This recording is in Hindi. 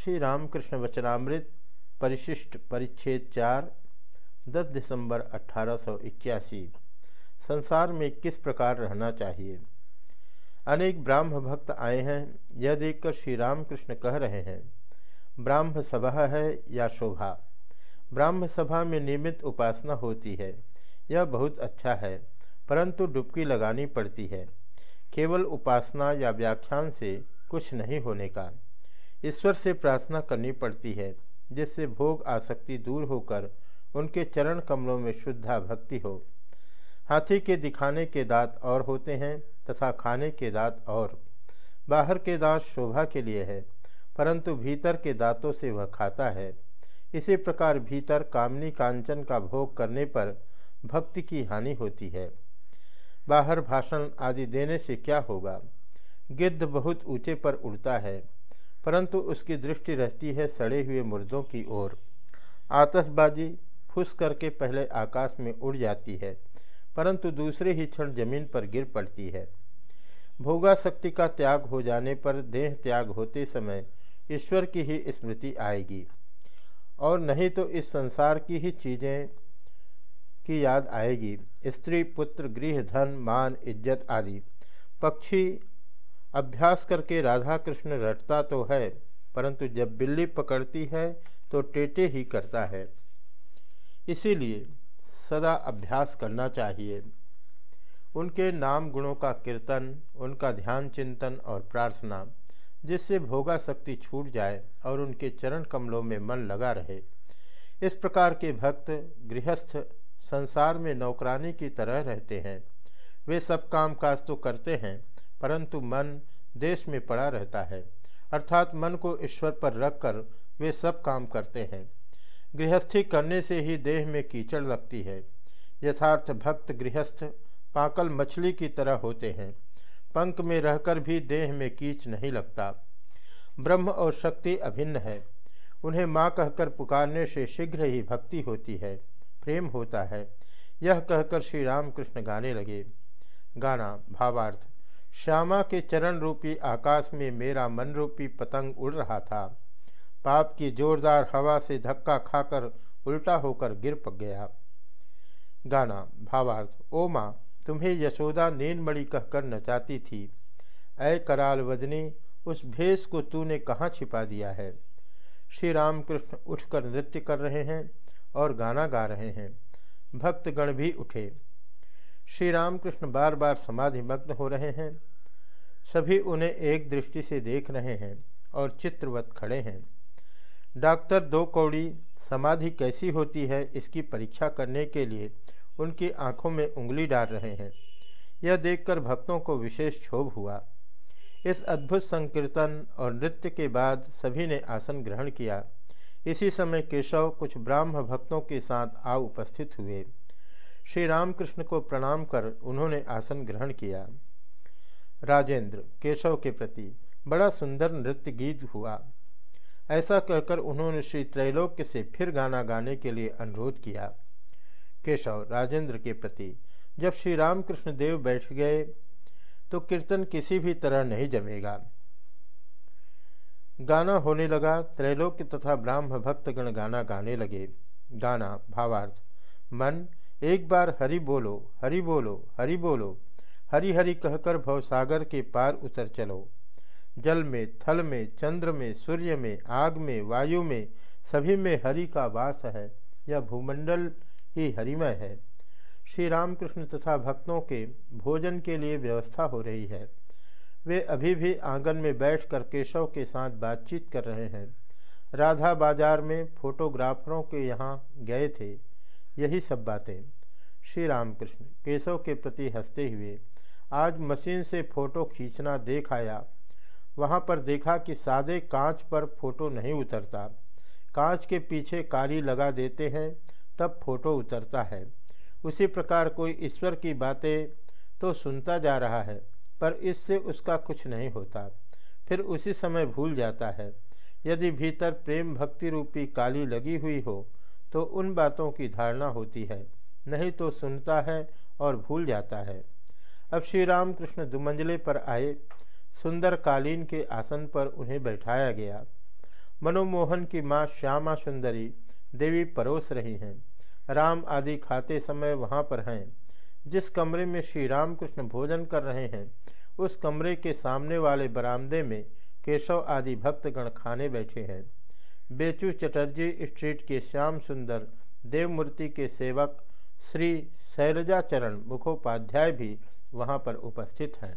श्री रामकृष्ण वचनामृत, परिशिष्ट परिच्छेद चार 10 दिसंबर अठारह संसार में किस प्रकार रहना चाहिए? अनेक ब्राह्म भक्त आए हैं, यह देखकर श्री रामकृष्ण कह रहे हैं, ब्राह्म सभा है या शोभा? ब्राह्म सभा में नियमित उपासना होती है, यह बहुत अच्छा है, परंतु डुबकी लगानी पड़ती है। केवल उपासना या व्याख्यान से कुछ नहीं होने का। ईश्वर से प्रार्थना करनी पड़ती है, जिससे भोग आसक्ति दूर होकर उनके चरण कमलों में शुद्धा भक्ति हो। हाथी के दिखाने के दांत और होते हैं तथा खाने के दांत और। बाहर के दांत शोभा के लिए है, परंतु भीतर के दांतों से वह खाता है। इसी प्रकार भीतर कामनी कांचन का भोग करने पर भक्ति की हानि होती है। बाहर भाषण आदि देने से क्या होगा? गिद्ध बहुत ऊँचे पर उड़ता है। परंतु उसकी दृष्टि रहती है सड़े हुए मुर्दों की ओर। आतशबाजी फुस करके पहले आकाश में उड़ जाती है, परंतु दूसरे ही क्षण ज़मीन पर गिर पड़ती है। भोगा शक्ति का त्याग हो जाने पर देह त्याग होते समय ईश्वर की ही स्मृति आएगी। और नहीं तो इस संसार की ही चीज़ें की याद आएगी। स्त्री, पुत्र गृह धन मान, इज़्ज़त आदि। पक्षी अभ्यास करके राधा कृष्ण रटता तो है, परंतु जब बिल्ली पकड़ती है तो टेटे ही करता है। इसीलिए सदा अभ्यास करना चाहिए। उनके नाम गुणों का कीर्तन, उनका ध्यान चिंतन और प्रार्थना, जिससे भोगा शक्ति छूट जाए और उनके चरण कमलों में मन लगा रहे। इस प्रकार के भक्त गृहस्थ संसार में नौकरानी की तरह रहते हैं। वे सब काम काज तो करते हैं परंतु मन देश में पड़ा रहता है। अर्थात मन को ईश्वर पर रखकर वे सब काम करते हैं। गृहस्थी करने से ही देह में कीचड़ लगती है। यथार्थ भक्त गृहस्थ पाकल मछली की तरह होते हैं। पंख में रहकर भी देह में कीच नहीं लगता। ब्रह्म और शक्ति अभिन्न है। उन्हें माँ कहकर पुकारने से शीघ्र ही भक्ति होती है, प्रेम होता है। यह कहकर श्री रामकृष्ण गाने लगे। गाना भावार्थ। श्यामा के चरण रूपी आकाश में मेरा मन रूपी पतंग उड़ रहा था। पाप की जोरदार हवा से धक्का खाकर उल्टा होकर गिर पक गया। गाना, भावार्थ, ओ माँ, तुम्हें यशोदा नीनमणि कहकर नचाती थी। अय कराल वदनी, उस भेष को तूने कहाँ छिपा दिया है? श्री रामकृष्ण उठकर नृत्य कर रहे हैं और गाना गा रहे हैं। भक्तगण भी उठे। श्री रामकृष्ण बार बार समाधि मग्न हो रहे हैं। सभी उन्हें एक दृष्टि से देख रहे हैं और चित्रवत खड़े हैं। डॉक्टर दो कौड़ी, समाधि कैसी होती है इसकी परीक्षा करने के लिए उनकी आँखों में उंगली डाल रहे हैं। यह देखकर भक्तों को विशेष क्षोभ हुआ। इस अद्भुत संकीर्तन और नृत्य के बाद सभी ने आसन ग्रहण किया। इसी समय केशव कुछ ब्राह्म भक्तों के साथ आ उपस्थित हुए। श्री रामकृष्ण को प्रणाम कर उन्होंने आसन ग्रहण किया। राजेंद्र केशव के प्रति बड़ा सुंदर नृत्य गीत हुआ। ऐसा कहकर उन्होंने श्री त्रैलोक्य से फिर गाना गाने के लिए अनुरोध किया। केशव राजेंद्र के प्रति जब श्री रामकृष्ण देव बैठ गए तो कीर्तन किसी भी तरह नहीं जमेगा। गाना होने लगा, त्रैलोक्य तथा ब्राह्म भक्तगण गाना गाने लगे। गाना भावार्थ, मन एक बार हरि बोलो हरि बोलो हरि बोलो। हरि हरि कहकर भवसागर के पार उतर चलो। जल में, थल में, चंद्र में, सूर्य में, आग में, वायु में, सभी में हरि का वास है। यह भूमंडल ही हरिमय है। श्री रामकृष्ण तथा भक्तों के भोजन के लिए व्यवस्था हो रही है। वे अभी भी आँगन में बैठकर केशव के साथ बातचीत कर रहे हैं। राधा बाज़ार में फोटोग्राफरों के यहाँ गए थे। यही सब बातें। श्री रामकृष्ण केशव के प्रति हँसते हुए आज मशीन से फ़ोटो खींचना देख आया। वहाँ पर देखा कि सादे कांच पर फ़ोटो नहीं उतरता। कांच के पीछे कारी लगा देते हैं, तब फ़ोटो उतरता है। उसी प्रकार कोई ईश्वर की बातें तो सुनता जा रहा है, पर इससे उसका कुछ नहीं होता। फिर उसी समय भूल जाता है। यदि भीतर प्रेम भक्ति रूपी काली लगी हुई हो तो उन बातों की धारणा होती है। नहीं तो सुनता है और भूल जाता है। अब श्री राम कृष्ण दुमंजले पर आए सुंदर कालीन के आसन पर उन्हें बैठाया गया। मनोमोहन की माँ श्यामा सुंदरी देवी परोस रही हैं। राम आदि खाते समय वहाँ पर हैं। जिस कमरे में श्री रामकृष्ण भोजन कर रहे हैं, उस कमरे के सामने वाले बरामदे में केशव आदि भक्तगण खाने बैठे हैं। बेचू चटर्जी स्ट्रीट के श्याम सुंदर, देवमूर्ति के सेवक श्री शैलजाचरण मुखोपाध्याय भी वहाँ पर उपस्थित हैं।